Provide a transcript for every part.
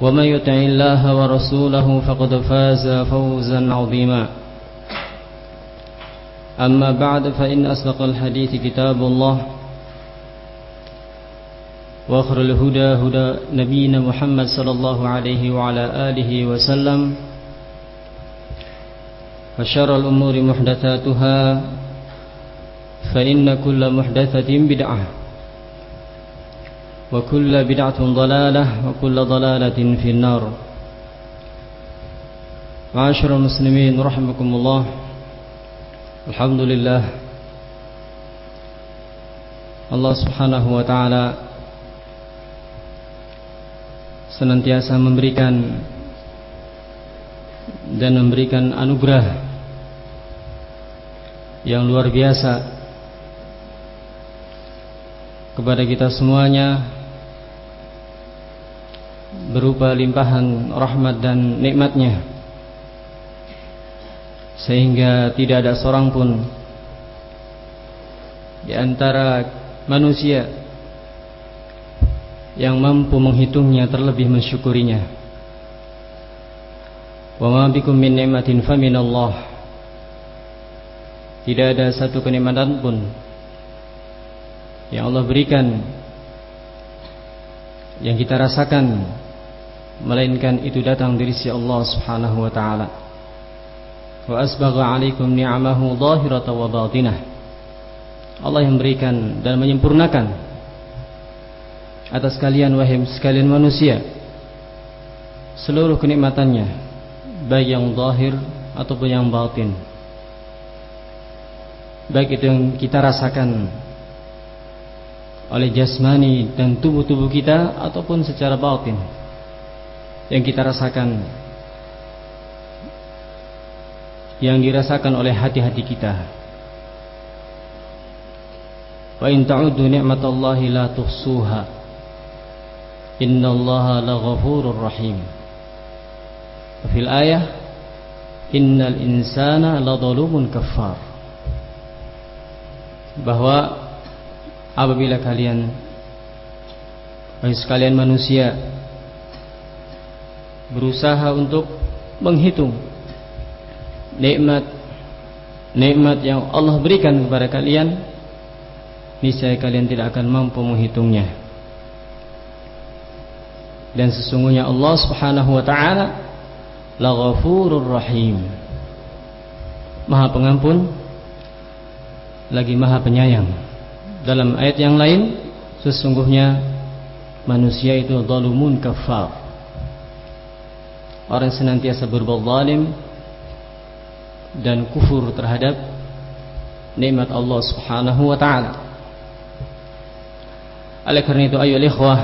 ومن يطع الله ورسوله فقد فاز فوزا عظيما. أما بعد فإن أصدق الحديث كتاب الله وآخر الهدى هدى نبينا محمد صلى الله عليه وعلى آله وسلم وشر الأمور محدثاتها فإن كل محدثة بدعة. وكل بدعة ضلالة وكل ضلالة في النار معاشر المسلمين رحمكم الله الحمد لله Allah subhanahu wa ta'ala Senantiasa memberikan Dan memberikan anugerah Yang luar biasa Kepada kita semuanya berupa limpahan rahmat dan nikmatnya. Sehingga tidak ada seorang pun di antara manusia yang mampu menghitungnya terlebih mensyukurinya. Wa ma bikum min ni'matin faminallah tidak ada satu kenikmatan pun yang Allah berikan yang kita rasakan melainkan itu datang dari si Allah Subhanahu wa taala. Wa asbagha 'alaikum ni'amahu dhahiratan wa batinah. Allah yang berikan dan menyempurnakan atas kalian wahai sekalian manusia seluruh kenikmatannya baik yang zahir ataupun yang batin. Baik itu yang kita rasakan oleh jasmani dan tubuh-tubuh kita ataupun secara batin yang kita rasakan yang dirasakan oleh hati-hati kita. Wa in ta'uddu ni'matallahi la tuhsuha. Innallaha laghafurur rahim. Fil ayah innal insana ladzalumun kafar bahwa apabila kalian sekalian manusia berusaha untuk menghitung nikmat nikmat yang Allah berikan kepada kalian niscaya kalian tidak akan mampu menghitungnya. Dan sesungguhnya Allah Subhanahu wa taala Laghafurur Rahim. Maha Pengampun lagi Maha Penyayang dalam ayat yang lain sesungguhnya manusia itu zalumun kafar orang senantiasa berbuat zalim dan kufur terhadap nikmat Allah Subhanahu wa taala. Oleh karena itu ayo ikhwah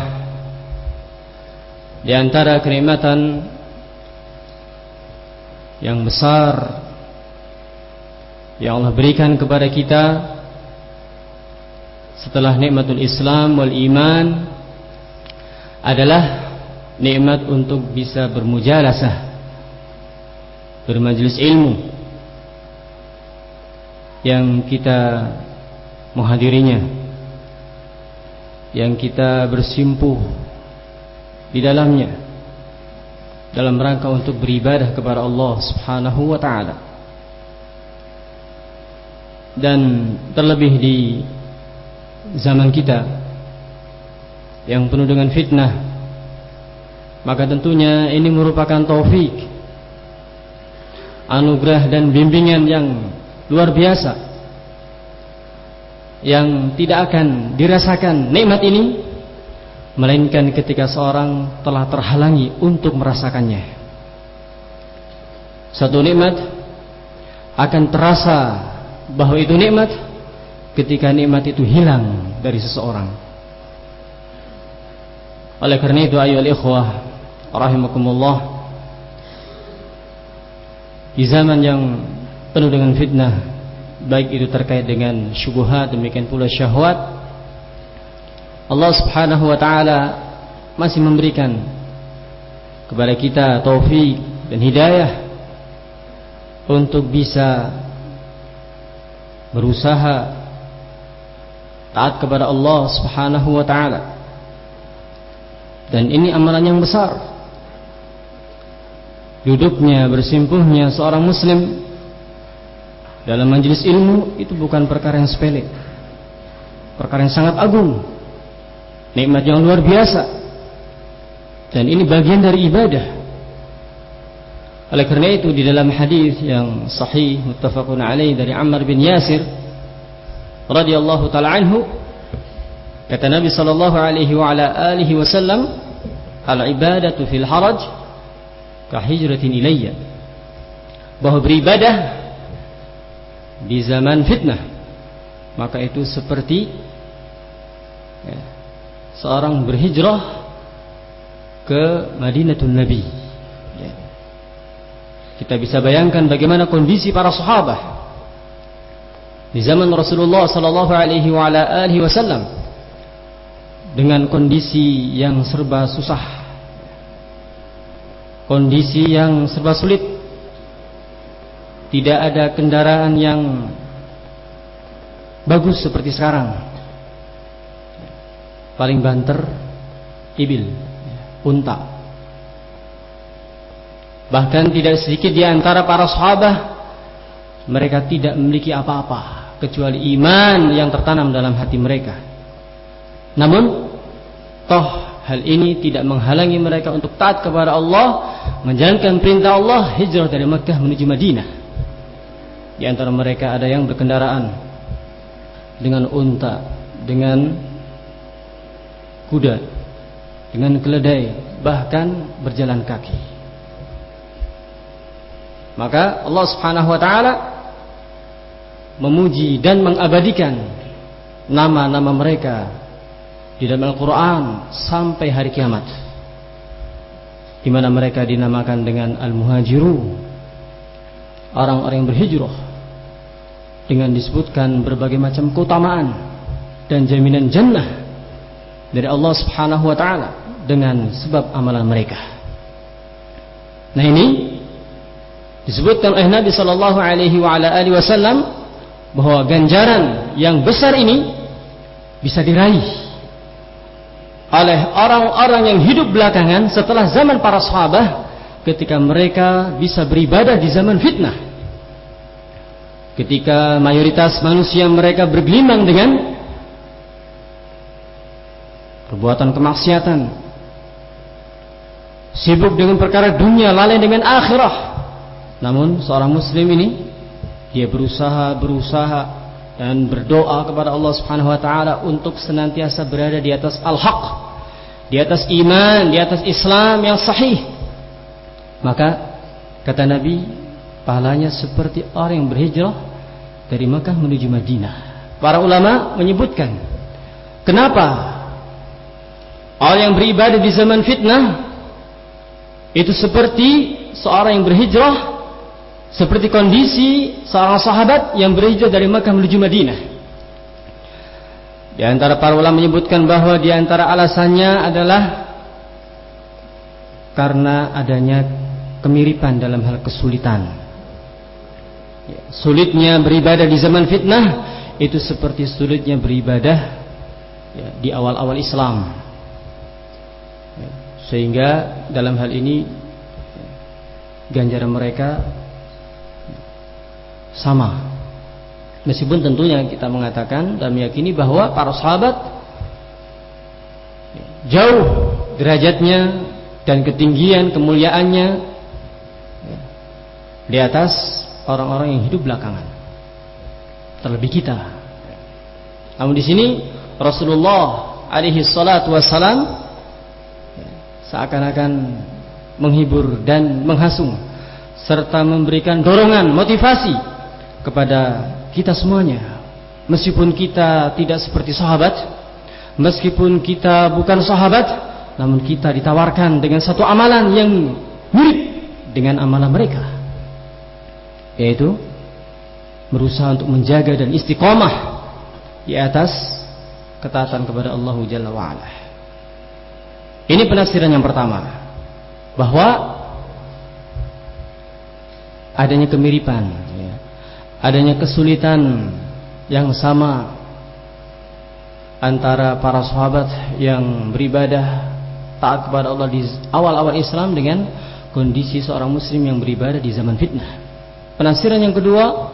di antara kenikmatan yang besar yang Allah berikan kepada kita setelah nikmatul Islam wal iman adalah nikmat untuk bisa bermujalasah bermajelis ilmu yang kita menghadirinya yang kita bersimpuh di dalamnya dalam rangka untuk beribadah kepada Allah Subhanahu wa taala. Dan terlebih di zaman kita yang penuh dengan fitnah maka tentunya ini merupakan taufik anugerah dan bimbingan yang luar biasa yang tidak akan dirasakan nikmat ini melainkan ketika seorang telah terhalangi untuk merasakannya. Satu nikmat akan terasa bahwa itu nikmat ketika nikmat itu hilang dari seseorang. Oleh karena itu ayo ikhwah rahimakumullah di zaman yang penuh dengan fitnah baik itu terkait dengan syubhat demikian pula syahwat Allah Subhanahu wa taala masih memberikan kepada kita taufik dan hidayah untuk bisa berusaha taat kepada Allah Subhanahu wa taala. Dan ini amalan yang besar. Duduknya, bersimpuhnya seorang muslim dalam majelis ilmu itu bukan perkara yang sepele. Perkara yang sangat agung. Nikmat yang luar biasa. Dan ini bagian dari ibadah. Oleh karena itu di dalam hadis yang sahih muttafaqun alaih dari Ammar bin Yasir radhiyallahu taala anhu kata Nabi sallallahu alaihi wa ala alihi wasallam al ibadatu fil haraj ka hijratin ilayya. Bahwa beribadah di zaman fitnah maka itu seperti ya, seorang berhijrah ke Madinatul Nabi. Kita bisa bayangkan bagaimana kondisi para sahabat di zaman Rasulullah sallallahu alaihi wasallam dengan kondisi yang serba susah. Kondisi yang serba sulit. Tidak ada kendaraan yang bagus seperti sekarang. Paling banter ibil, unta. Bahkan tidak sedikit di antara para sahabat mereka tidak memiliki apa-apa kecuali iman yang tertanam dalam hati mereka. Namun toh hal ini tidak menghalangi mereka untuk taat kepada Allah, menjalankan perintah Allah hijrah dari Makkah menuju Madinah. Di antara mereka ada yang berkendaraan dengan unta, dengan kuda, dengan keledai, bahkan berjalan kaki. Maka Allah Subhanahu wa taala memuji dan mengabadikan nama-nama mereka di dalam Al-Qur'an sampai hari kiamat. Di mana mereka dinamakan dengan al-muhajirun. Orang-orang yang berhijrah dengan disebutkan berbagai macam keutamaan dan jaminan jannah dari Allah Subhanahu wa taala dengan sebab amalan mereka. Nah ini disebutkan oleh Nabi Shallallahu Alaihi Wasallam bahwa ganjaran yang besar ini bisa diraih oleh orang-orang yang hidup belakangan setelah zaman para sahabat ketika mereka bisa beribadah di zaman fitnah. Ketika mayoritas manusia mereka bergelimang dengan perbuatan kemaksiatan sibuk dengan perkara dunia lalai dengan akhirah. Namun seorang muslim ini dia berusaha berusaha dan berdoa kepada Allah Subhanahu wa taala untuk senantiasa berada di atas al-haq, di atas iman, di atas Islam yang sahih. Maka kata Nabi, pahalanya seperti orang yang berhijrah dari Makkah menuju Madinah. Para ulama menyebutkan, kenapa orang yang beribadah di zaman fitnah itu seperti seorang yang berhijrah seperti kondisi seorang sahabat yang berhijrah dari Makkah menuju Madinah. Di antara para ulama menyebutkan bahwa di antara alasannya adalah karena adanya kemiripan dalam hal kesulitan. Ya, sulitnya beribadah di zaman fitnah itu seperti sulitnya beribadah ya, di awal-awal Islam. Ya, sehingga dalam hal ini ganjaran mereka sama. Meskipun tentunya kita mengatakan dan meyakini bahwa para sahabat jauh derajatnya dan ketinggian kemuliaannya di atas orang-orang yang hidup belakangan. Terlebih kita. Namun di sini Rasulullah alaihi salatu wassalam seakan-akan menghibur dan menghasung serta memberikan dorongan motivasi kepada kita semuanya. Meskipun kita tidak seperti sahabat meskipun kita bukan sahabat namun kita ditawarkan dengan satu amalan yang mirip dengan amalan mereka yaitu berusaha untuk menjaga dan istiqomah di atas ketaatan kepada Allah Jalla wa'ala. Ini penafsiran yang pertama bahwa adanya kemiripan adanya kesulitan yang sama antara para sahabat yang beribadah taat kepada Allah di awal-awal Islam dengan kondisi seorang muslim yang beribadah di zaman fitnah. Penafsiran yang kedua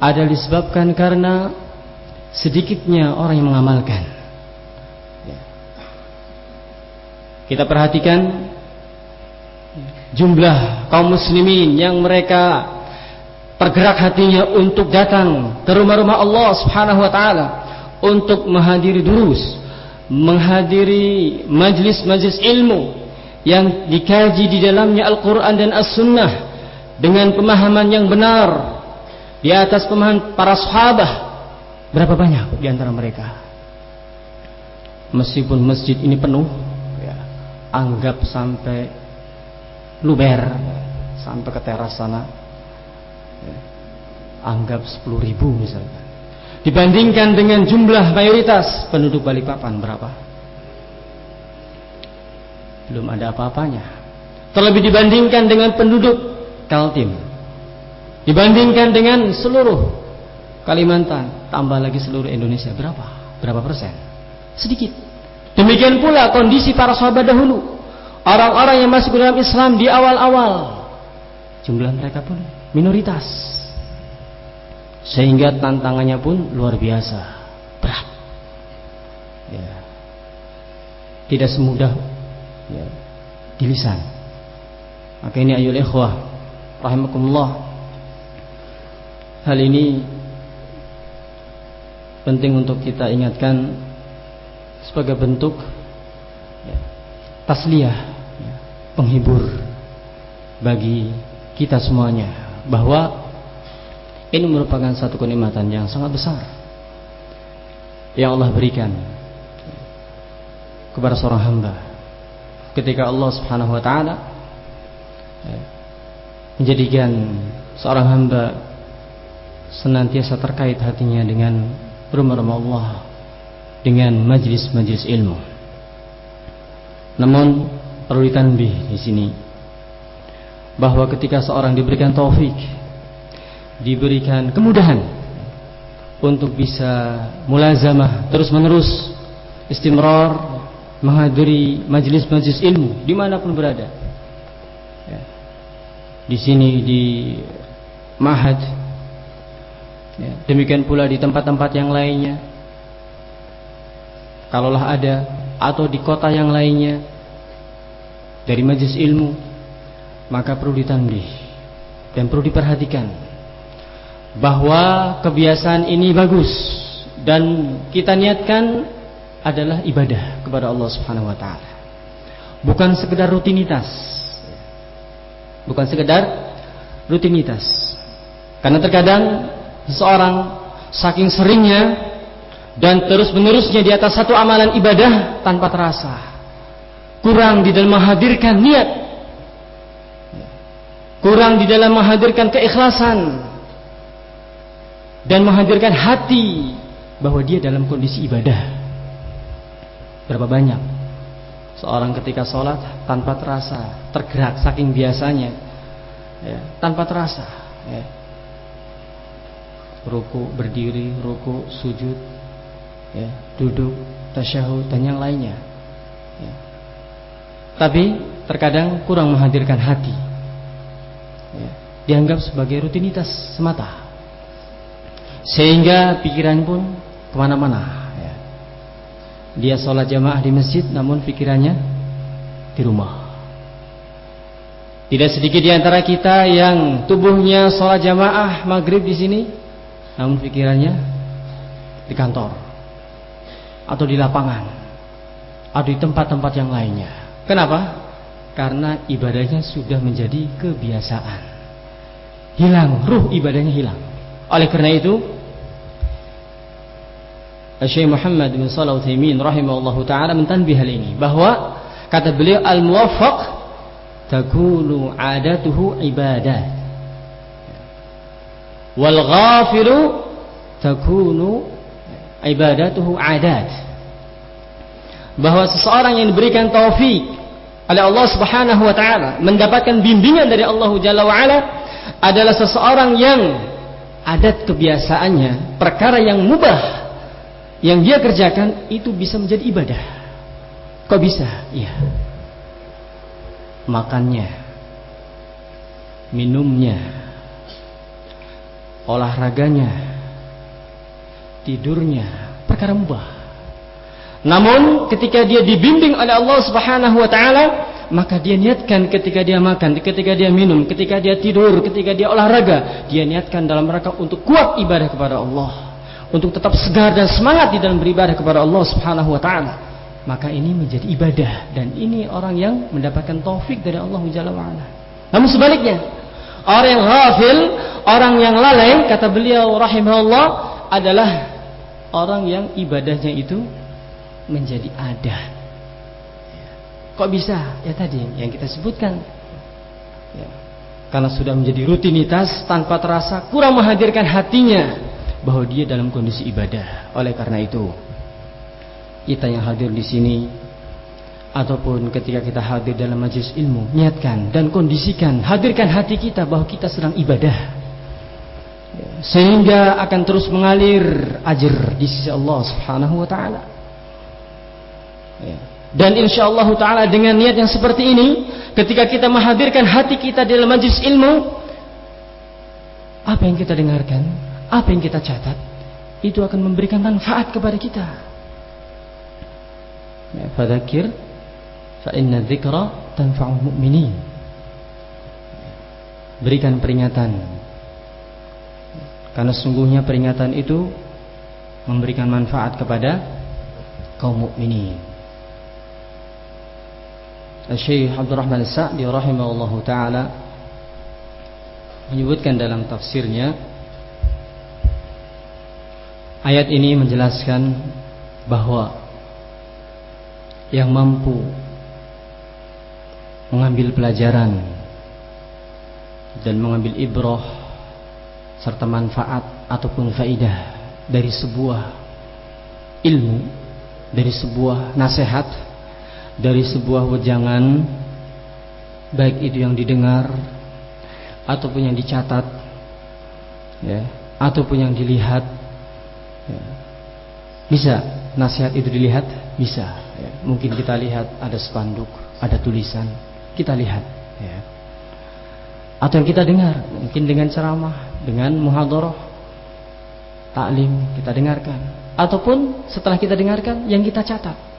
ada disebabkan karena sedikitnya orang yang mengamalkan. Ya. Kita perhatikan jumlah kaum muslimin yang mereka tergerak hatinya untuk datang ke rumah-rumah Allah Subhanahu wa taala untuk menghadiri durus, menghadiri majlis-majlis ilmu yang dikaji di dalamnya Al-Qur'an dan As-Sunnah dengan pemahaman yang benar di atas pemahaman para sahabat. Berapa banyak di antara mereka? Meskipun masjid ini penuh, ya, anggap sampai luber sampai ke teras sana anggap 10 ribu misalnya. Dibandingkan dengan jumlah mayoritas penduduk Balikpapan berapa? Belum ada apa-apanya. Terlebih dibandingkan dengan penduduk Kaltim. Dibandingkan dengan seluruh Kalimantan tambah lagi seluruh Indonesia. Berapa? Berapa persen? Sedikit. Demikian pula kondisi para sahabat dahulu. Orang-orang yang masuk dalam Islam di awal-awal jumlah mereka pun minoritas. Sehingga tantangannya pun luar biasa. Berat. Ya. tidak semudah ya, di lisan. Maka ini ayul ikhwah rahimakumullah. Hal ini penting untuk kita ingatkan sebagai bentuk ya, tasliyah ya, penghibur bagi kita semuanya bahwa ini merupakan satu kenikmatan yang sangat besar yang Allah berikan kepada seorang hamba ketika Allah Subhanahu wa taala ya, menjadikan seorang hamba senantiasa terkait hatinya dengan rumah-rumah Allah dengan majlis-majlis ilmu. Namun perlu ditanbih di sini bahwa ketika seorang diberikan taufik diberikan kemudahan untuk bisa mulazamah terus-menerus istimrar menghadiri majlis-majlis ilmu di mana pun berada ya. di sini di mahad ya. demikian pula di tempat-tempat yang lainnya kalaulah ada atau di kota yang lainnya dari majlis ilmu maka perlu ditandih dan perlu diperhatikan bahwa kebiasaan ini bagus dan kita niatkan adalah ibadah kepada Allah Subhanahu wa taala. Bukan sekedar rutinitas. Bukan sekedar rutinitas. Karena terkadang seseorang saking seringnya dan terus-menerusnya di atas satu amalan ibadah tanpa terasa. Kurang di dalam menghadirkan niat. Kurang di dalam menghadirkan keikhlasan dan menghadirkan hati bahwa dia dalam kondisi ibadah. Berapa banyak Seorang ketika sholat tanpa terasa tergerak saking biasanya, ya, tanpa terasa. Ya. Ruku berdiri, ruku sujud, ya, duduk, tasyahud dan yang lainnya. Ya. Tapi terkadang kurang menghadirkan hati. Dianggap sebagai rutinitas semata. Sehingga pikiran pun ke mana-mana. Ya. Dia sholat jamaah di masjid, namun pikirannya di rumah. Tidak sedikit di antara kita yang tubuhnya sholat jamaah maghrib di sini, namun pikirannya di kantor atau di lapangan atau di tempat-tempat yang lainnya. Kenapa? Karena ibadahnya sudah menjadi kebiasaan. Hilang, ruh ibadahnya hilang. Oleh karena itu, Syekh Muhammad bin Shalih Utsaimin rahimahullahu taala mentanbih hal ini. Bahwa kata beliau al-muwaffaq takunu adatuhu ibadah. Wal ghafilu takunu ibadatuhu adat. Bahwa seseorang yang diberikan taufik oleh Allah Subhanahu wa taala mendapatkan bimbingan dari Allah Jalla wa ala adalah seseorang yang adat kebiasaannya perkara yang mubah yang dia kerjakan itu bisa menjadi ibadah. Kok bisa? Iya. Makannya minumnya olahraganya tidurnya perkara mubah. Namun ketika dia dibimbing oleh Allah Subhanahu wa taala, maka dia niatkan ketika dia makan, ketika dia minum, ketika dia tidur, ketika dia olahraga, dia niatkan dalam rangka untuk kuat ibadah kepada Allah, untuk tetap segar dan semangat di dalam beribadah kepada Allah Subhanahu wa taala. Maka ini menjadi ibadah dan ini orang yang mendapatkan taufik dari Allah Jalla wa ala. Namun sebaliknya, orang yang ghafil, orang yang lalai, kata beliau rahimahullah adalah orang yang ibadahnya itu menjadi adat. Kok bisa? Ya tadi yang kita sebutkan. Ya. Karena sudah menjadi rutinitas tanpa terasa kurang menghadirkan hatinya bahwa dia dalam kondisi ibadah. Oleh karena itu, kita yang hadir di sini ataupun ketika kita hadir dalam majlis ilmu, niatkan dan kondisikan, hadirkan hati kita bahwa kita sedang ibadah sehingga akan terus mengalir ajar di sisi Allah Subhanahu wa taala. Ya. Dan insya Allah taala dengan niat yang seperti ini, ketika kita menghadirkan hati kita dalam majlis ilmu, apa yang kita dengarkan, apa yang kita catat, itu akan memberikan manfaat kepada kita. Ya, fadzakir fa inna dzikra tanfa'ul mu'minin. Berikan peringatan karena sungguhnya peringatan itu memberikan manfaat kepada kaum mukminin. Syekh Abdul Rahman Sa'di rahimahullahu taala menyebutkan dalam tafsirnya ayat ini menjelaskan bahwa yang mampu mengambil pelajaran dan mengambil ibrah serta manfaat ataupun faidah dari sebuah ilmu, dari sebuah nasihat, dari sebuah wejangan baik itu yang didengar ataupun yang dicatat ya, ataupun yang dilihat ya. bisa nasihat itu dilihat bisa ya. mungkin kita lihat ada spanduk ada tulisan kita lihat ya atau yang kita dengar mungkin dengan ceramah dengan muhadharah taklim kita dengarkan ataupun setelah kita dengarkan yang kita catat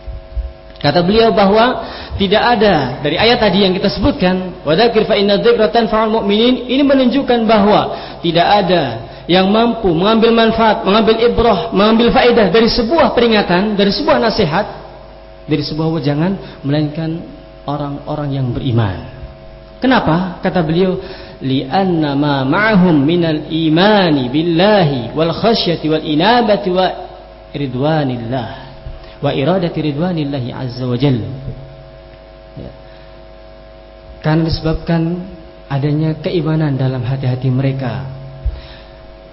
kata beliau bahwa tidak ada dari ayat tadi yang kita sebutkan wadzakir fa inna mu'minin ini menunjukkan bahwa tidak ada yang mampu mengambil manfaat, mengambil ibrah, mengambil faedah dari sebuah peringatan, dari sebuah nasihat, dari sebuah wejangan melainkan orang-orang yang beriman. Kenapa? Kata beliau, li'anna ma ma'ahum minal imani billahi wal khasyati wal inabati wa ridwanillah wa iradati ridwanillahi azza wa jalla. Ya. Karena disebabkan adanya keimanan dalam hati-hati mereka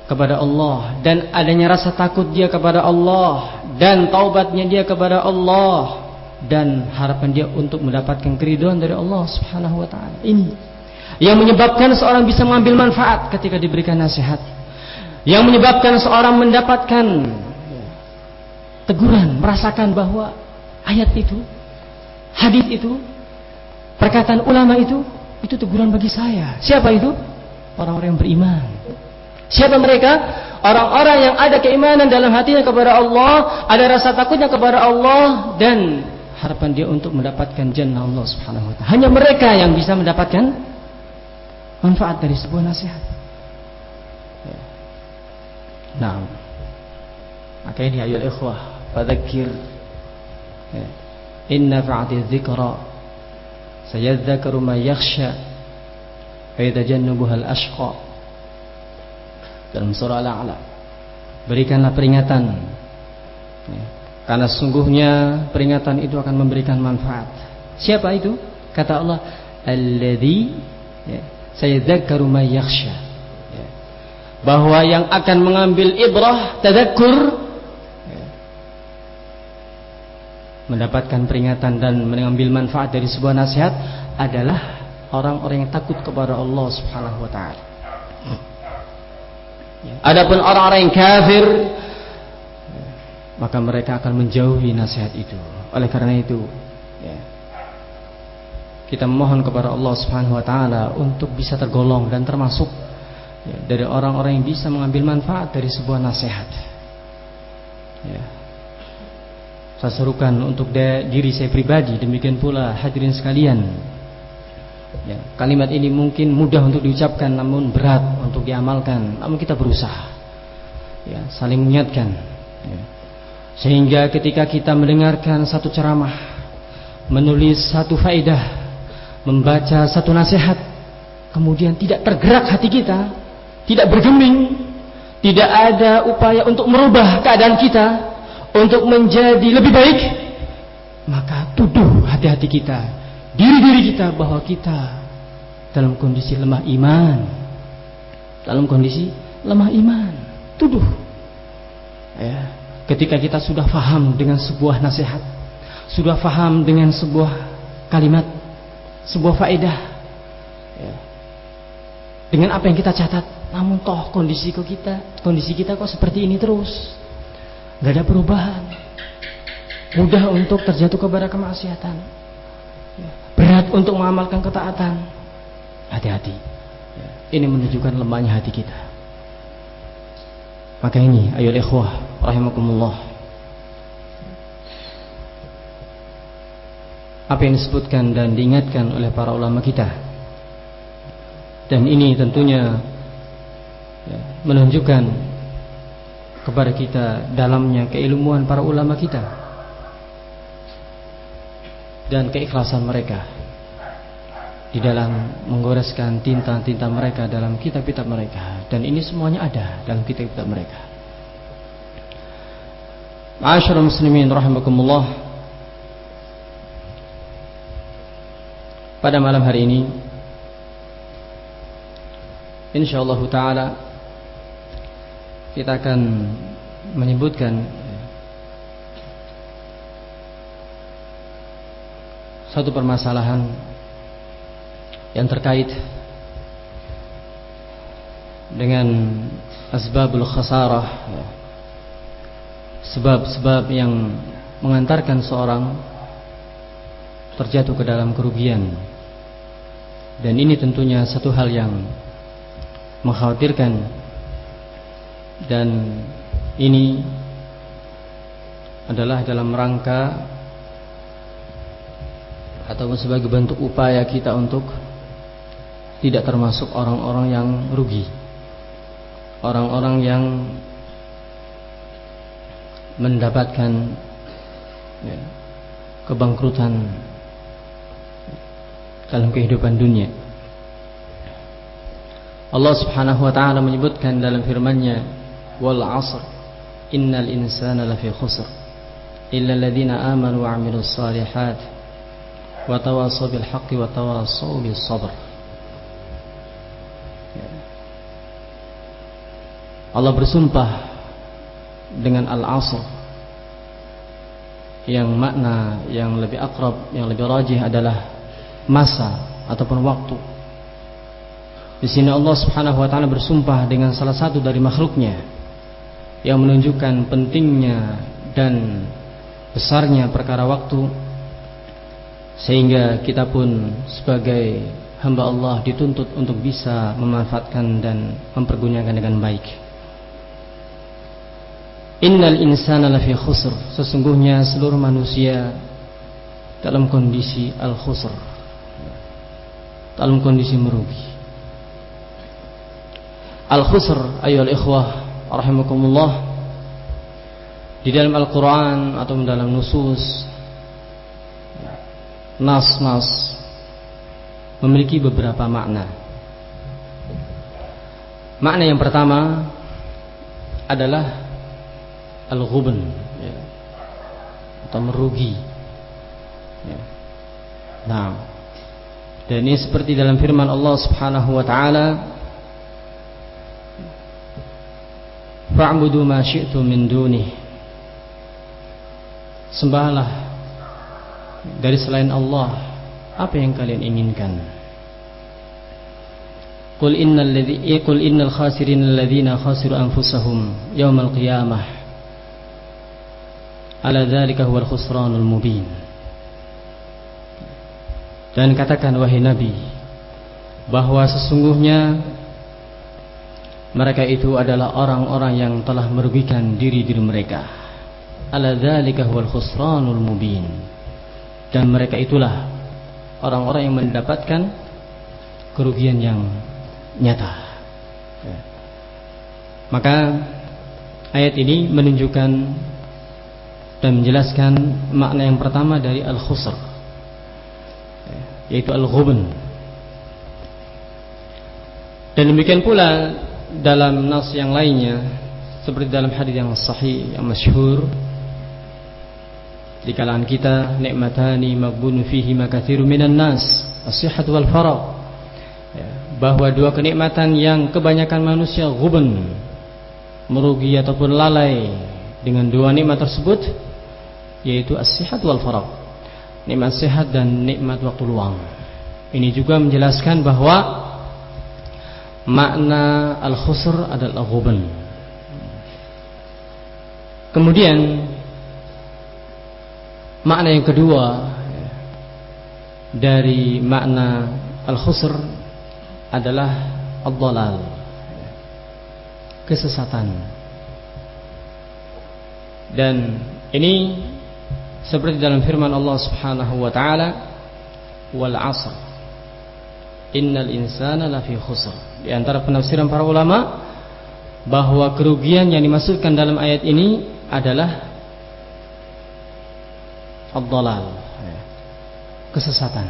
kepada Allah dan adanya rasa takut dia kepada Allah dan taubatnya dia kepada Allah dan harapan dia untuk mendapatkan keriduan dari Allah Subhanahu wa taala. Ini yang menyebabkan seorang bisa mengambil manfaat ketika diberikan nasihat. Yang menyebabkan seorang mendapatkan teguran, merasakan bahwa ayat itu, hadis itu, perkataan ulama itu, itu teguran bagi saya. Siapa itu? Orang-orang yang beriman. Siapa mereka? Orang-orang yang ada keimanan dalam hatinya kepada Allah, ada rasa takutnya kepada Allah dan harapan dia untuk mendapatkan jannah Allah Subhanahu wa taala. Hanya mereka yang bisa mendapatkan manfaat dari sebuah nasihat. Nah, maka ini ayo ikhwah, fadzakir. Ya. Inna fa'ati dzikra sayadzakaru ma yakhsha fa yatajannabuha al-ashqa. Dalam surah Al-A'la. Berikanlah peringatan. Ya karena sungguhnya peringatan itu akan memberikan manfaat. Siapa itu? Kata Allah, "Alladzi ya, sayadzakkaru may yakhsha." Ya. Bahwa yang akan mengambil ibrah, tadakkur ya, mendapatkan peringatan dan mengambil manfaat dari sebuah nasihat adalah orang-orang yang takut kepada Allah Subhanahu wa taala. Ya. Adapun orang-orang yang kafir maka mereka akan menjauhi nasihat itu. Oleh karena itu, ya, kita memohon kepada Allah Subhanahu Wa Taala untuk bisa tergolong dan termasuk ya, dari orang-orang yang bisa mengambil manfaat dari sebuah nasihat. Ya. Saya serukan untuk diri saya pribadi, demikian pula hadirin sekalian. Ya, kalimat ini mungkin mudah untuk diucapkan, namun berat untuk diamalkan. Namun kita berusaha, ya, saling mengingatkan. Ya sehingga ketika kita mendengarkan satu ceramah, menulis satu faedah, membaca satu nasihat, kemudian tidak tergerak hati kita, tidak bergeming, tidak ada upaya untuk merubah keadaan kita, untuk menjadi lebih baik, maka tuduh hati-hati kita, diri-diri kita bahwa kita dalam kondisi lemah iman, dalam kondisi lemah iman, tuduh. Ya, Ketika kita sudah faham dengan sebuah nasihat, sudah faham dengan sebuah kalimat, sebuah faedah, ya. dengan apa yang kita catat, namun toh kondisi kita, kondisi kita kok seperti ini terus, nggak ada perubahan, mudah untuk terjatuh kepada kemaksiatan, berat untuk mengamalkan ketaatan, hati-hati. Ini menunjukkan lemahnya hati kita. Maka ini ayo ikhwah rahimakumullah. Apa yang disebutkan dan diingatkan oleh para ulama kita. Dan ini tentunya ya, menunjukkan kepada kita dalamnya keilmuan para ulama kita dan keikhlasan mereka di dalam menggoreskan tinta-tinta mereka dalam kitab-kitab mereka dan ini semuanya ada dalam kitab-kitab mereka. Ma'asyiral muslimin rahimakumullah. Pada malam hari ini insyaallah taala kita akan menyebutkan satu permasalahan yang terkait dengan asbabul khasarah sebab-sebab yang mengantarkan seorang terjatuh ke dalam kerugian. Dan ini tentunya satu hal yang mengkhawatirkan dan ini adalah dalam rangka atau sebagai bentuk upaya kita untuk tidak termasuk orang-orang yang rugi. Orang-orang yang mendapatkan ya, kebangkrutan dalam kehidupan dunia. Allah Subhanahu wa taala menyebutkan dalam firman-Nya, "Wal 'asr, innal insana lafi khusr, illa alladziina aamanu wa 'amilus shalihat wa tawassaw bil haqqi wa tawassaw bis sabr." Allah bersumpah dengan al-asr. Yang makna yang lebih akrab, yang lebih rajih adalah masa ataupun waktu. Di sini Allah Subhanahu wa taala bersumpah dengan salah satu dari makhluknya yang menunjukkan pentingnya dan besarnya perkara waktu sehingga kita pun sebagai hamba Allah dituntut untuk bisa memanfaatkan dan mempergunakan dengan baik. Innal insana lafi khusr. Sesungguhnya seluruh manusia dalam kondisi al-khusr. Dalam kondisi merugi. Al-khusr ayol ikhwah rahimakumullah di dalam Al-Qur'an atau dalam nusus nas-nas memiliki beberapa makna. Makna yang pertama adalah al-ghubn ya. atau merugi. Ya. Nah, dan ini seperti dalam firman Allah Subhanahu wa taala Fa'budu ma syi'tum min dunih Sembahlah dari selain Allah apa yang kalian inginkan. Qul innal ladzi qul innal khasirin alladziina khasiru anfusahum yaumal qiyamah. Ala dzalika huwal khusranul mubin. Dan katakan wahai nabi bahwa sesungguhnya mereka itu adalah orang-orang yang telah merugikan diri-diri mereka. Ala dzalika huwal khusranul mubin. Dan mereka itulah orang-orang yang mendapatkan kerugian yang nyata. Ya. maka ayat ini menunjukkan dan menjelaskan makna yang pertama dari al-khusr yaitu al-ghubn. Dan demikian pula dalam nas yang lainnya seperti dalam hadis yang sahih yang masyhur di kalangan kita nikmatani maghbun fihi makatsiru minan nas as-sihhat wal faragh ya, bahwa dua kenikmatan yang kebanyakan manusia ghubn merugi ataupun lalai dengan dua nikmat tersebut yaitu as-sihat wal faragh. Nikmat sehat dan nikmat waktu luang. Ini juga menjelaskan bahwa makna al-khusr adalah ghubn. Kemudian makna yang kedua dari makna al-khusr adalah ad-dhalal. Kesesatan. Dan ini seperti dalam firman Allah Subhanahu wa taala wal 'asr innal insana lafi khusr di antara penafsiran para ulama bahwa kerugian yang dimaksudkan dalam ayat ini adalah ad-dhalal kesesatan.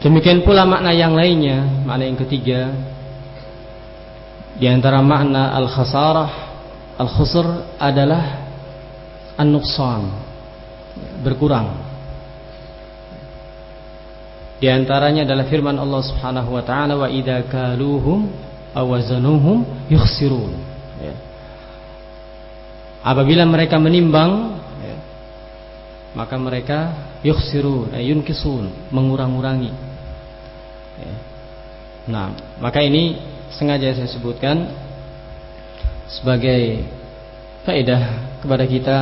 Demikian pula makna yang lainnya makna yang ketiga di antara makna al-khasarah al-khusr adalah an-nuqsan berkurang di antaranya adalah firman Allah Subhanahu wa taala wa idza kaluhum aw wazanuhum yukhsirun ya. apabila mereka menimbang ya, maka mereka yukhsirun ay yunkisun mengurang-urangi ya. nah maka ini sengaja saya sebutkan sebagai faedah kepada kita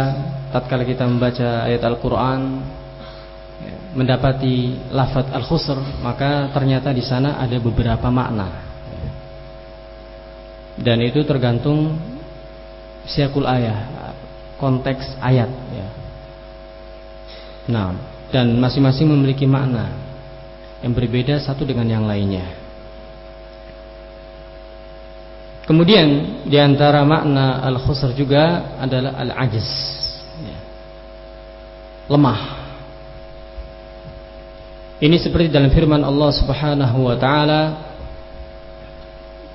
tatkala kita membaca ayat Al-Qur'an mendapati lafaz al-khusr maka ternyata di sana ada beberapa makna ya. dan itu tergantung siakul ayat konteks ayat ya. Nah, dan masing-masing memiliki makna yang berbeda satu dengan yang lainnya. Kemudian di antara makna al-khusr juga adalah al-ajiz. Ya. Lemah. Ini seperti dalam firman Allah Subhanahu wa taala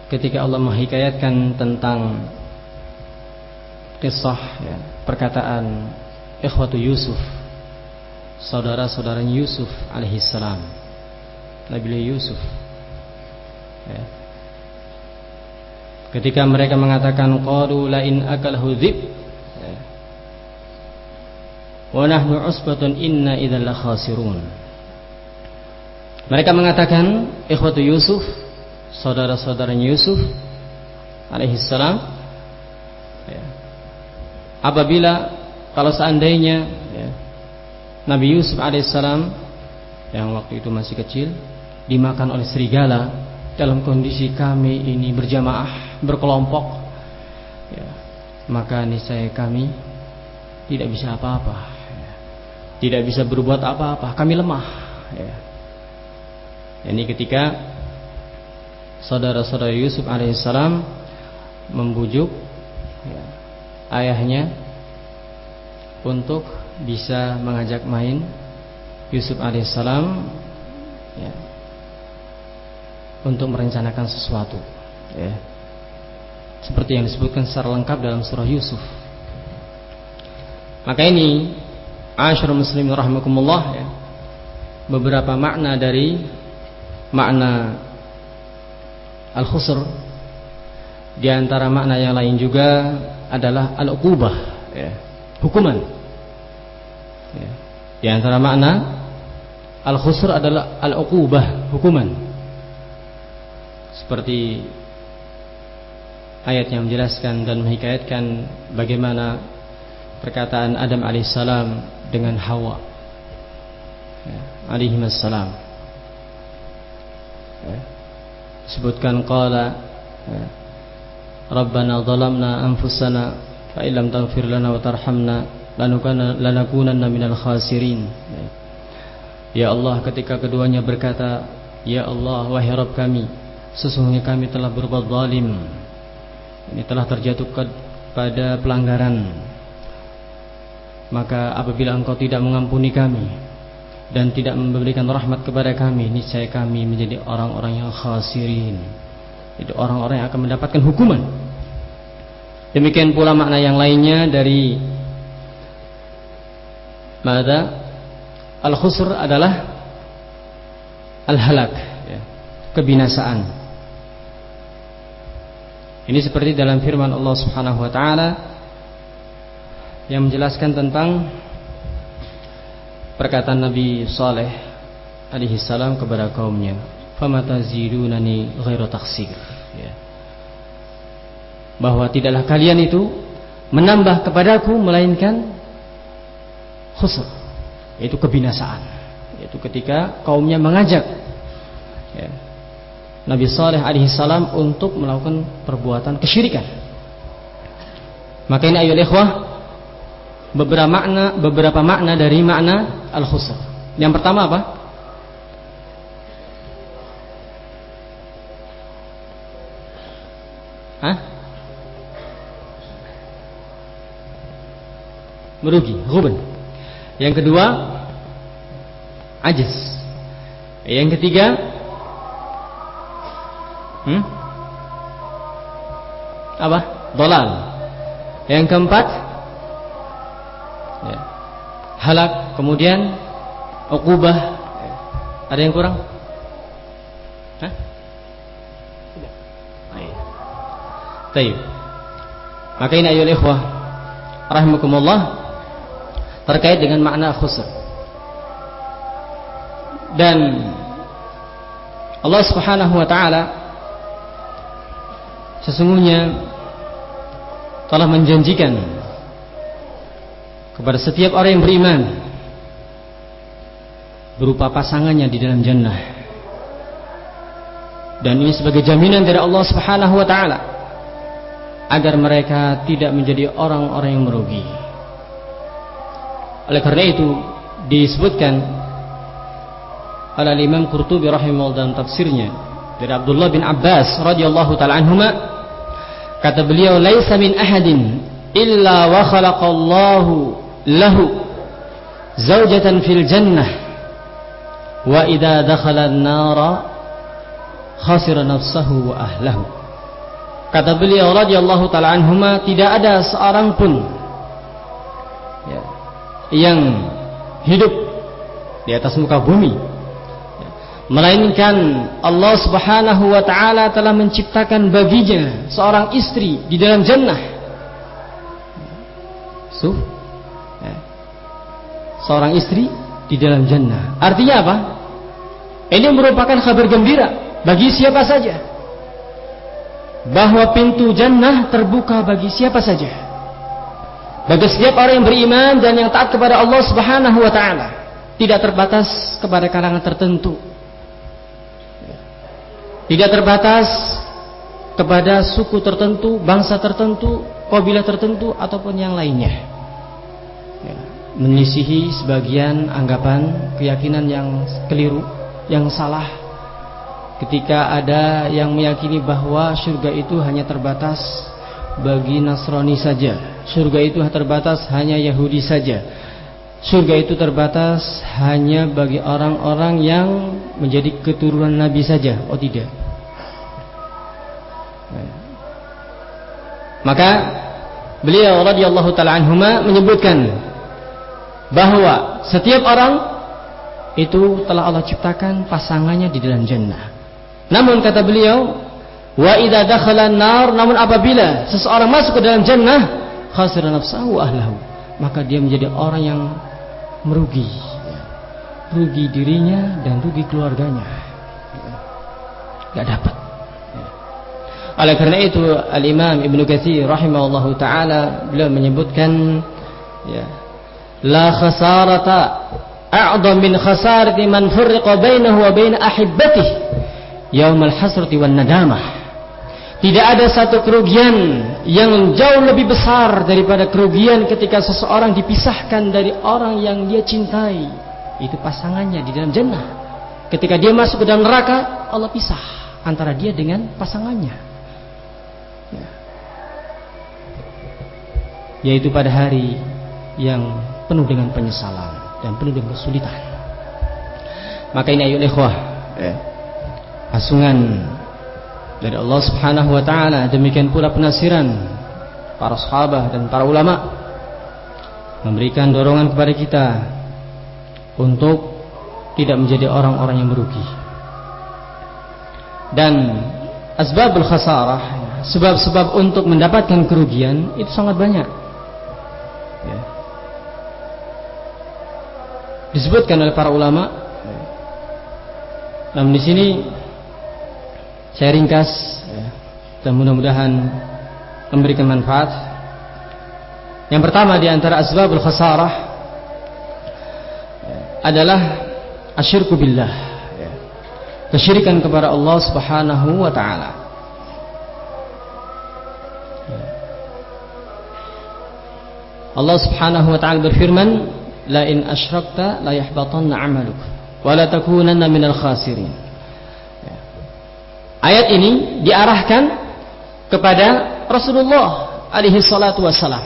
ketika Allah menghikayatkan tentang kisah ya, perkataan ikhwatu Yusuf saudara-saudaranya Yusuf alaihissalam Nabi Yusuf ya, Ketika mereka mengatakan qalu la in akalahu dzib wa nahnu usbatun inna idzal khasirun. Mereka mengatakan ikhwatu Yusuf, saudara-saudaranya Yusuf alaihi salam. Ya, apabila kalau seandainya ya, Nabi Yusuf alaihissalam yang waktu itu masih kecil dimakan oleh serigala dalam kondisi kami ini berjamaah berkelompok ya, maka niscaya kami tidak bisa apa-apa ya, tidak bisa berbuat apa-apa kami lemah ya. Ini ketika saudara-saudara Yusuf alaihissalam membujuk ya, ayahnya untuk bisa mengajak main Yusuf alaihissalam ya, untuk merencanakan sesuatu ya. seperti yang disebutkan secara lengkap dalam surah Yusuf maka ini Asyur muslim rahmakumullah ya, beberapa makna dari makna al-khusr. Di antara makna yang lain juga adalah al-uqubah ya, hukuman. Ya. di antara makna al-khusr adalah al-uqubah hukuman. Seperti ayat yang menjelaskan dan menghikayatkan bagaimana perkataan Adam alaihissalam dengan Hawa. Ya, alaihissalam ya. sebutkan qala ya, Rabbana zalamna anfusana fa illam taghfir lana wa tarhamna lanakunanna minal khasirin ya. ya Allah ketika keduanya berkata Ya Allah wahai Rabb kami Sesungguhnya kami telah berbuat zalim Ini telah terjatuh pada pelanggaran Maka apabila engkau tidak mengampuni kami Dan tidak memberikan rahmat kepada kami Niscaya kami menjadi orang-orang yang khasirin. Itu orang-orang yang akan mendapatkan hukuman. Demikian pula makna yang lainnya dari Mada? Al-khusr adalah Al-halak ya, Kebinasaan. Ini seperti dalam firman Allah Subhanahu wa taala yang menjelaskan tentang perkataan Nabi Saleh alaihi salam kepada kaumnya, "Famatazidunani ghairu taksir." Ya. Bahwa tidaklah kalian itu menambah kepadaku melainkan khusr, yaitu kebinasaan. Yaitu ketika kaumnya mengajak ya, Nabi Saleh alaihissalam untuk melakukan perbuatan kesyirikan. Maka ini ayat ikhwah beberapa makna beberapa makna dari makna al-khusr. Yang pertama apa? Hah? Merugi, ruben. Yang kedua, ajiz. Yang ketiga, Hmm? Apa? Dolal. Yang keempat, ya. halak. Kemudian ukubah. Ada yang kurang? Hah? Tidak. Baik. Maka ini ayol ikhwah rahimakumullah terkait dengan makna khusr. Dan Allah Subhanahu wa taala sesungguhnya telah menjanjikan kepada setiap orang yang beriman berupa pasangannya di dalam jannah dan ini sebagai jaminan dari Allah Subhanahu wa taala agar mereka tidak menjadi orang-orang yang merugi. Oleh karena itu disebutkan oleh Imam Qurtubi rahimahullah dalam tafsirnya dari Abdullah bin Abbas radhiyallahu taala anhuma Kata beliau, "Laisa min ahadin illa wa khalaqallahu lahu zaujatan fil jannah wa idza dakhala an-nara khasira nafsahu wa ahlahu." Kata beliau radhiyallahu taala anhuma, tidak ada seorang pun ya, yang hidup di atas muka bumi melainkan Allah Subhanahu wa taala telah menciptakan baginya seorang istri di dalam jannah. Ya. Seorang istri di dalam jannah. Artinya apa? Ini merupakan kabar gembira bagi siapa saja. Bahwa pintu jannah terbuka bagi siapa saja. Bagi setiap orang yang beriman dan yang taat kepada Allah Subhanahu wa taala. Tidak terbatas kepada kalangan tertentu. Tidak terbatas kepada suku tertentu, bangsa tertentu, kabilah tertentu ataupun yang lainnya. Menyisihi sebagian anggapan keyakinan yang keliru, yang salah ketika ada yang meyakini bahwa surga itu hanya terbatas bagi Nasrani saja. Surga itu terbatas hanya Yahudi saja. Surga itu terbatas hanya bagi orang-orang yang menjadi keturunan Nabi saja. Oh tidak. Maka beliau radhiyallahu taala anhuma menyebutkan bahwa setiap orang itu telah Allah ciptakan pasangannya di dalam jannah. Namun kata beliau, wa idza nar namun apabila seseorang masuk ke dalam jannah khasira nafsahu ahlahu, maka dia menjadi orang yang merugi. Rugi dirinya dan rugi keluarganya. Gak dapat. Oleh karena itu Al-Imam Ibnu Katsir rahimahullahu taala beliau menyebutkan ya la khasarata a'dham min khasarati man furriqa bainahu wa bain ahibbatihi yaumal hasrati wan nadamah. Tidak ada satu kerugian yang jauh lebih besar daripada kerugian ketika seseorang dipisahkan dari orang yang dia cintai. Itu pasangannya di dalam jannah. Ketika dia masuk ke dalam neraka, Allah pisah antara dia dengan pasangannya. yaitu pada hari yang penuh dengan penyesalan dan penuh dengan kesulitan. Maka ini ayat ikhwah, eh, asungan dari Allah Subhanahu wa taala, demikian pula penasiran para sahabat dan para ulama memberikan dorongan kepada kita untuk tidak menjadi orang-orang yang merugi. Dan asbabul khasarah, sebab-sebab untuk mendapatkan kerugian itu sangat banyak. ya. Disebutkan oleh para ulama. Namun di sini saya ringkas dan mudah-mudahan memberikan manfaat. Yang pertama di antara asbabul khasarah adalah asyirku billah. Kesyirikan kepada Allah Subhanahu wa taala. Allah Subhanahu wa taala berfirman, "La in asyrakta la yahbatanna 'amaluk wa la takunanna minal khasirin." Ya. Ayat ini diarahkan kepada Rasulullah alaihi salatu wassalam.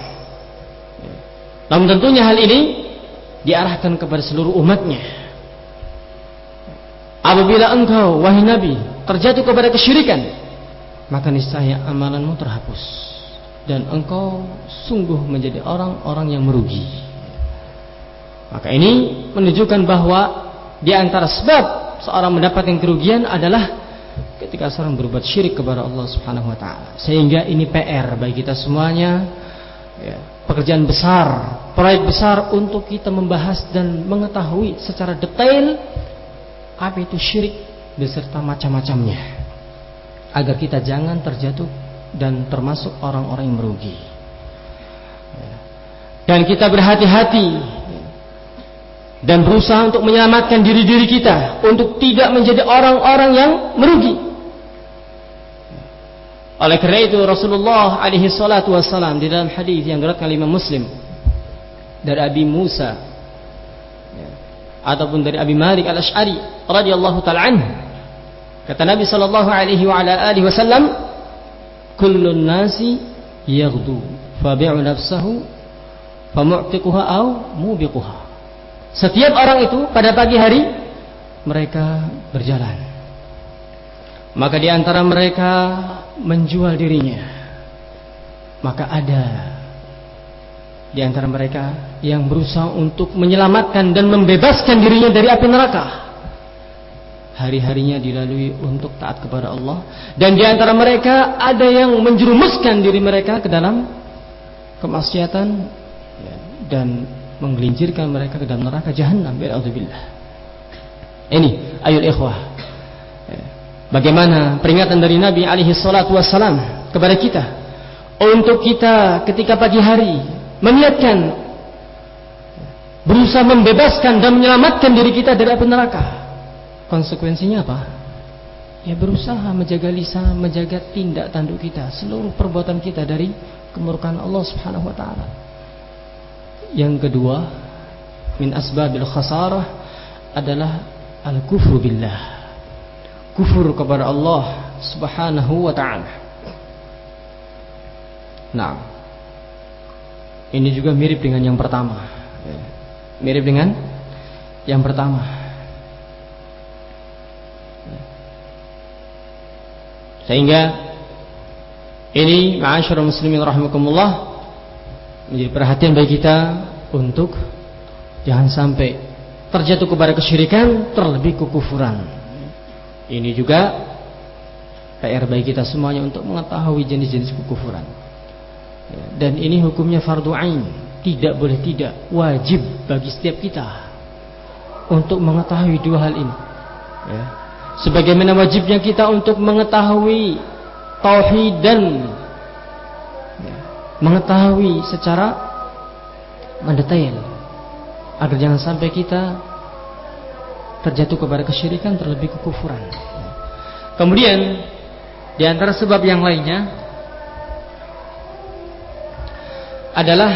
Ya. Namun tentunya hal ini diarahkan kepada seluruh umatnya. Apabila engkau wahai Nabi terjatuh kepada kesyirikan, maka niscaya amalanmu terhapus dan engkau sungguh menjadi orang-orang yang merugi. Maka ini menunjukkan bahwa di antara sebab seorang mendapatkan kerugian adalah ketika seorang berbuat syirik kepada Allah Subhanahu wa taala. Sehingga ini PR bagi kita semuanya ya, pekerjaan besar, proyek besar untuk kita membahas dan mengetahui secara detail apa itu syirik beserta macam-macamnya. Agar kita jangan terjatuh dan termasuk orang-orang yang merugi. Dan kita berhati-hati dan berusaha untuk menyelamatkan diri-diri kita untuk tidak menjadi orang-orang yang merugi. Oleh karena itu Rasulullah alaihi salatu wassalam di dalam hadis yang diriwayatkan Imam Muslim dari Abi Musa ya, ataupun dari Abi Malik Al-Asy'ari radhiyallahu taala anhu kata Nabi sallallahu alaihi wa ala alihi wasallam kullun nasi yaghdu fabi'u nafsahu famu'tiquha au mubiquha setiap orang itu pada pagi hari mereka berjalan. Maka di antara mereka menjual dirinya. Maka ada di antara mereka yang berusaha untuk menyelamatkan dan membebaskan dirinya dari api neraka. Hari-harinya dilalui untuk taat kepada Allah. Dan di antara mereka ada yang menjerumuskan diri mereka ke dalam kemaksiatan ya, dan menggelincirkan mereka ke dalam neraka jahanam billah. Ini ayat ikhwah. Bagaimana peringatan dari Nabi alaihi salatu wassalam kepada kita untuk kita ketika pagi hari meniatkan berusaha membebaskan dan menyelamatkan diri kita dari api neraka. Konsekuensinya apa? Ya berusaha menjaga lisan, menjaga tindak tanduk kita, seluruh perbuatan kita dari kemurkaan Allah Subhanahu wa taala. Yang kedua, min asbabil khasarah adalah al-kufru billah. Kufur kepada Allah Subhanahu wa taala. Nah, ini juga mirip dengan yang pertama. Mirip dengan yang pertama. Sehingga ini ma'asyiral muslimin rahimakumullah menjadi perhatian bagi kita untuk jangan sampai terjatuh kepada kesyirikan terlebih kekufuran. Ini juga PR bagi kita semuanya untuk mengetahui jenis-jenis kekufuran. Ya, dan ini hukumnya fardu ain, tidak boleh tidak, wajib bagi setiap kita untuk mengetahui dua hal ini. Ya. Sebagaimana wajibnya kita untuk mengetahui tauhid dan mengetahui secara mendetail agar jangan sampai kita terjatuh kepada kesyirikan terlebih kekufuran. Kemudian di antara sebab yang lainnya adalah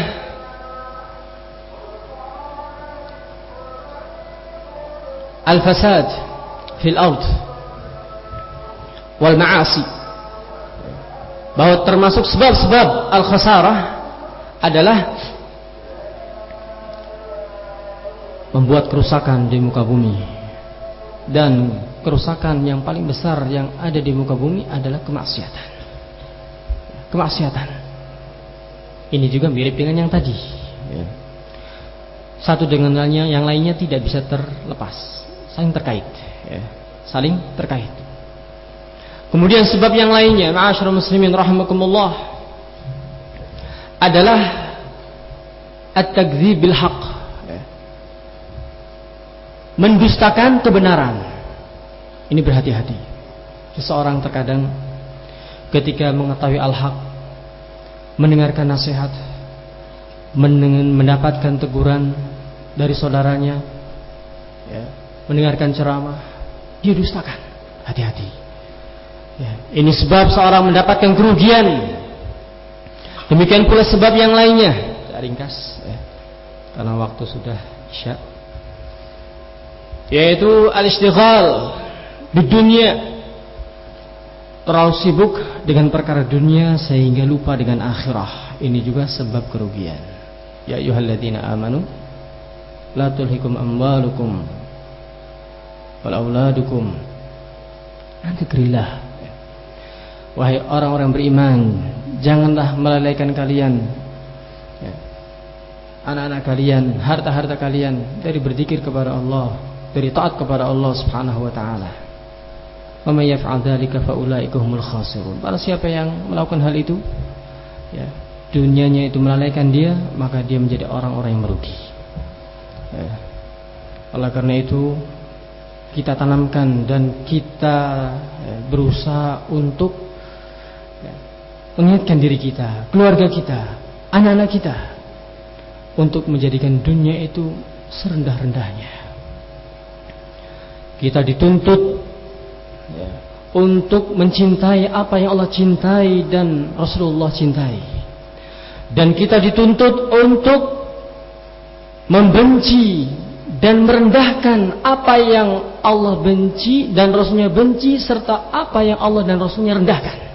al-fasad fil ard wal ma'asi bahwa termasuk sebab-sebab al-khasarah adalah membuat kerusakan di muka bumi. Dan kerusakan yang paling besar yang ada di muka bumi adalah kemaksiatan. Kemaksiatan. Ini juga mirip dengan yang tadi. Ya. satu dengan lainnya yang lainnya tidak bisa terlepas. Saling terkait. Ya. saling terkait kemudian sebab yang lainnya ma'asyarul muslimin rahimakumullah adalah at-takdzib bil haqq mendustakan kebenaran. Ini berhati-hati. Seseorang terkadang ketika mengetahui al-haq, mendengarkan nasihat, mendapatkan teguran dari saudaranya, ya, mendengarkan ceramah, dia dustakan. Hati-hati. Ya, ini sebab seorang mendapatkan kerugian. Demikian pula sebab yang lainnya. ringkas, ya, karena waktu sudah isya. Yaitu al-istighal di dunia. Terlalu sibuk dengan perkara dunia sehingga lupa dengan akhirah. Ini juga sebab kerugian. Ya ayyuhalladzina amanu la tulhikum amwalukum wal auladukum an dzikrillah wahai orang-orang beriman janganlah melalaikan kalian ya, anak-anak kalian harta-harta kalian dari berzikir kepada Allah dari taat kepada Allah Subhanahu wa taala. Wa may yaf'al dzalika fa ulaika humul khasirun. Para siapa yang melakukan hal itu ya, dunianya itu melalaikan dia, maka dia menjadi orang-orang yang merugi. Ya. Oleh karena itu kita tanamkan dan kita ya, berusaha untuk mengingatkan diri kita, keluarga kita, anak-anak kita untuk menjadikan dunia itu serendah-rendahnya kita dituntut ya, untuk mencintai apa yang Allah cintai dan Rasulullah cintai. Dan kita dituntut untuk membenci dan merendahkan apa yang Allah benci dan Rasulnya benci serta apa yang Allah dan Rasulnya rendahkan.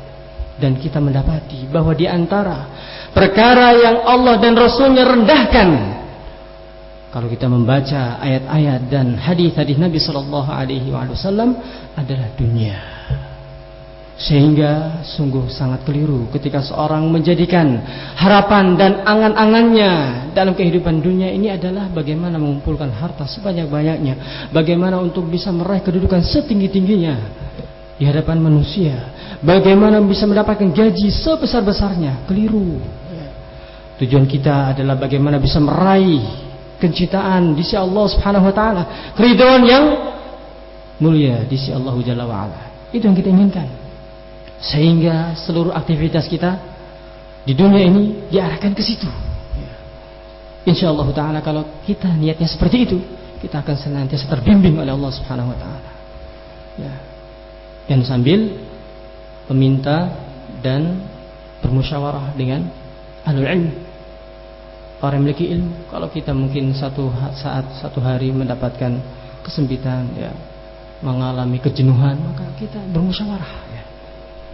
Dan kita mendapati bahwa di antara perkara yang Allah dan Rasulnya rendahkan kalau kita membaca ayat-ayat dan hadis-hadis Nabi Shallallahu Alaihi Wasallam adalah dunia. Sehingga sungguh sangat keliru ketika seorang menjadikan harapan dan angan-angannya dalam kehidupan dunia ini adalah bagaimana mengumpulkan harta sebanyak-banyaknya, bagaimana untuk bisa meraih kedudukan setinggi-tingginya di hadapan manusia, bagaimana bisa mendapatkan gaji sebesar-besarnya, keliru. Tujuan kita adalah bagaimana bisa meraih kecintaan di sisi Allah Subhanahu wa taala, keridhaan yang mulia di sisi Allah Jalla wa ala. Itu yang kita inginkan. Sehingga seluruh aktivitas kita di dunia ini diarahkan ke situ. Ya. Insya Allah taala kalau kita niatnya seperti itu, kita akan senantiasa terbimbing oleh Allah Subhanahu wa taala. Ya. Dan sambil meminta dan bermusyawarah dengan ahlul ilmu orang yang memiliki ilmu kalau kita mungkin satu saat satu hari mendapatkan kesempitan ya mengalami kejenuhan maka kita bermusyawarah ya.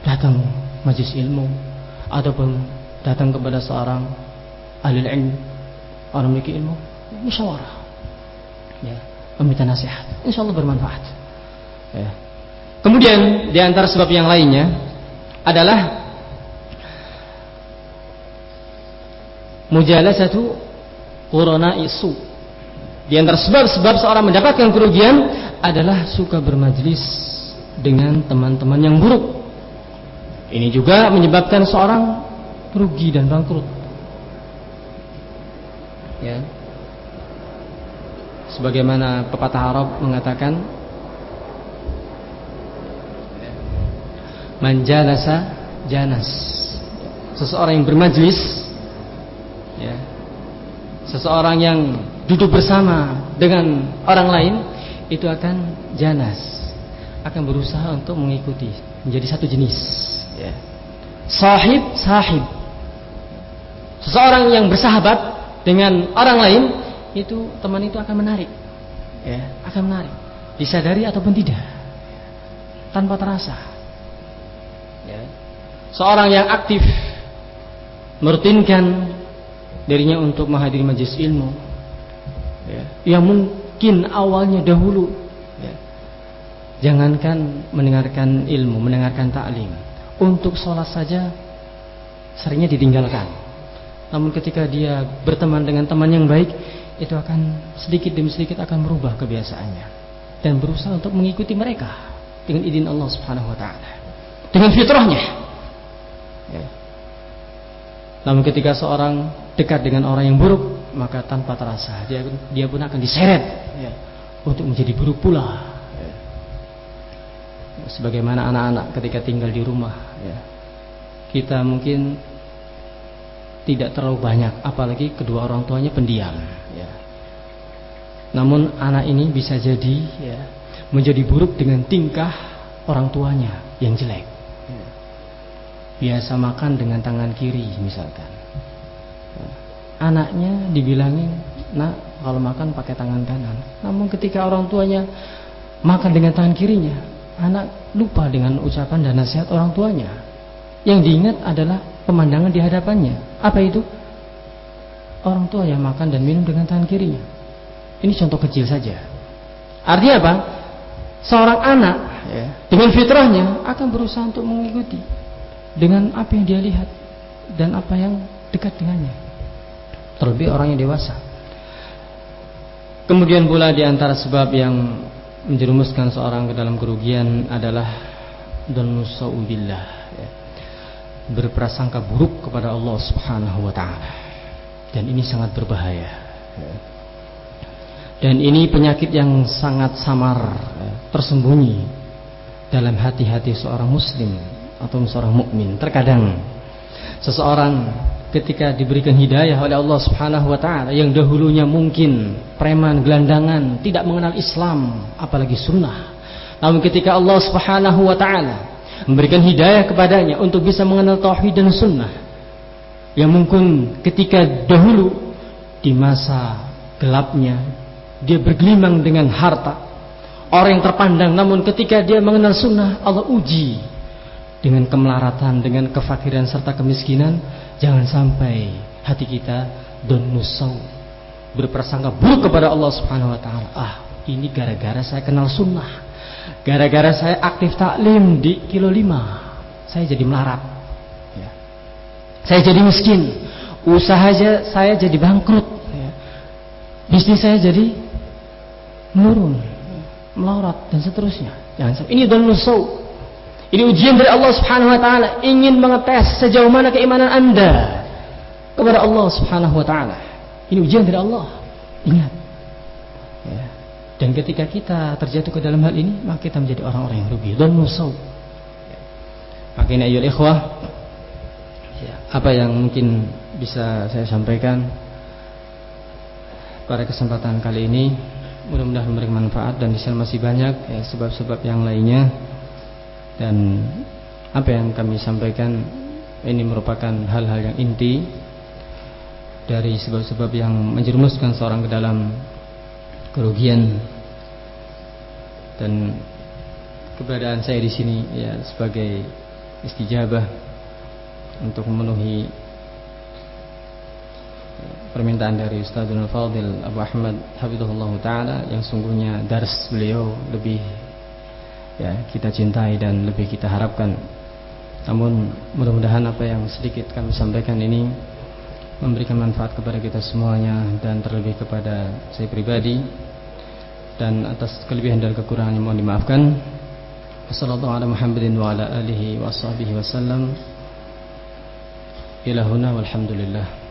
datang majlis ilmu ataupun datang kepada seorang ahli ilmu orang memiliki ilmu musyawarah ya meminta nasihat insya Allah bermanfaat ya. Kemudian di antara sebab yang lainnya adalah mujalasatu qurana isu. Di antara sebab-sebab seorang mendapatkan kerugian adalah suka bermajlis dengan teman-teman yang buruk. Ini juga menyebabkan seorang rugi dan bangkrut. Ya. Sebagaimana pepatah Arab mengatakan manjalasa janas. Seseorang yang bermajlis ya, seseorang yang duduk bersama dengan orang lain itu akan janas. Akan berusaha untuk mengikuti menjadi satu jenis ya. sahib sahib. Seseorang yang bersahabat dengan orang lain itu teman itu akan menarik ya. Akan menarik. Disadari ataupun tidak. Tanpa terasa ya. seorang yang aktif merutinkan dirinya untuk menghadiri majelis ilmu. Ya, yang mungkin awalnya dahulu ya, jangankan mendengarkan ilmu mendengarkan taklim untuk sholat saja seringnya ditinggalkan. Namun ketika dia berteman dengan teman yang baik itu akan sedikit demi sedikit akan merubah kebiasaannya. Dan berusaha untuk mengikuti mereka dengan izin Allah Subhanahu wa taala dengan fitrahnya ya. namun ketika seorang dekat dengan orang yang buruk maka tanpa terasa dia dia pun akan diseret ya, untuk menjadi buruk pula ya. sebagaimana anak-anak ketika tinggal di rumah ya. kita mungkin tidak terlalu banyak apalagi kedua orang tuanya pendiam ya. namun anak ini bisa jadi ya, menjadi buruk dengan tingkah orang tuanya yang jelek. Biasa makan dengan tangan kiri misalkan. Anaknya dibilangin nak kalau makan pakai tangan kanan. Namun ketika orang tuanya makan dengan tangan kirinya anak lupa dengan ucapan dan nasihat orang tuanya. Yang diingat adalah pemandangan di hadapannya. Apa itu? Orang tua yang makan dan minum dengan tangan kirinya. Ini contoh kecil saja. Artinya apa? Seorang anak ya, dengan fitrahnya akan berusaha untuk mengikuti dengan apa yang dia lihat dan apa yang dekat dengannya terlebih orang yang dewasa. Kemudian pula di antara sebab yang menjerumuskan seorang ke dalam kerugian adalah donusaubillah ya. berprasangka buruk kepada Allah Subhanahu wa taala. Dan ini sangat berbahaya. Ya. Dan ini penyakit yang sangat samar, ya, tersembunyi dalam hati-hati seorang muslim atau seorang mukmin. Terkadang seseorang ketika diberikan hidayah oleh Allah Subhanahu wa taala yang dahulunya mungkin preman, gelandangan, tidak mengenal Islam, apalagi sunnah. Namun ketika Allah Subhanahu wa taala memberikan hidayah kepadanya untuk bisa mengenal tauhid dan sunnah yang mungkin ketika dahulu di masa gelapnya dia bergelimang dengan harta orang yang terpandang namun ketika dia mengenal sunnah Allah uji dengan kemelaratan dengan kefakiran serta kemiskinan Jangan sampai hati kita don nusau berprasangka buruk kepada Allah Subhanahu wa taala. Ah, ini gara-gara saya kenal sunnah. Gara-gara saya aktif taklim di kilo 5. Saya jadi melarat. Ya. Saya jadi miskin. Usaha saya jadi bangkrut. Ya. Bisnis saya jadi menurun, melorot dan seterusnya. Jangan sampai ini don nusau ini ujian dari Allah Subhanahu wa taala ingin mengetes sejauh mana keimanan Anda kepada Allah Subhanahu wa taala. Ini ujian dari Allah. Ingat. Ya. Dan ketika kita terjatuh ke dalam hal ini, maka kita menjadi orang-orang yang rugi. Dan nusau. Ya. Maka ini ayol ikhwah, ya, apa yang mungkin bisa saya sampaikan pada kesempatan kali ini mudah-mudahan memberikan manfaat dan di masih banyak ya, sebab-sebab yang lainnya dan apa yang kami sampaikan ini merupakan hal-hal yang inti dari sebab-sebab yang menjerumuskan seorang ke dalam kerugian. Dan keberadaan saya di sini ya sebagai istijabah untuk memenuhi permintaan dari Ustazul Fadil Abu Ahmad Habibullah Ta'ala yang sungguhnya dars beliau lebih ya kita cintai dan lebih kita harapkan. Namun mudah-mudahan apa yang sedikit kami sampaikan ini memberikan manfaat kepada kita semuanya dan terlebih kepada saya pribadi dan atas kelebihan dan kekurangan yang mohon dimaafkan. Wassalamualaikum warahmatullahi wabarakatuh. Ilahuna walhamdulillah.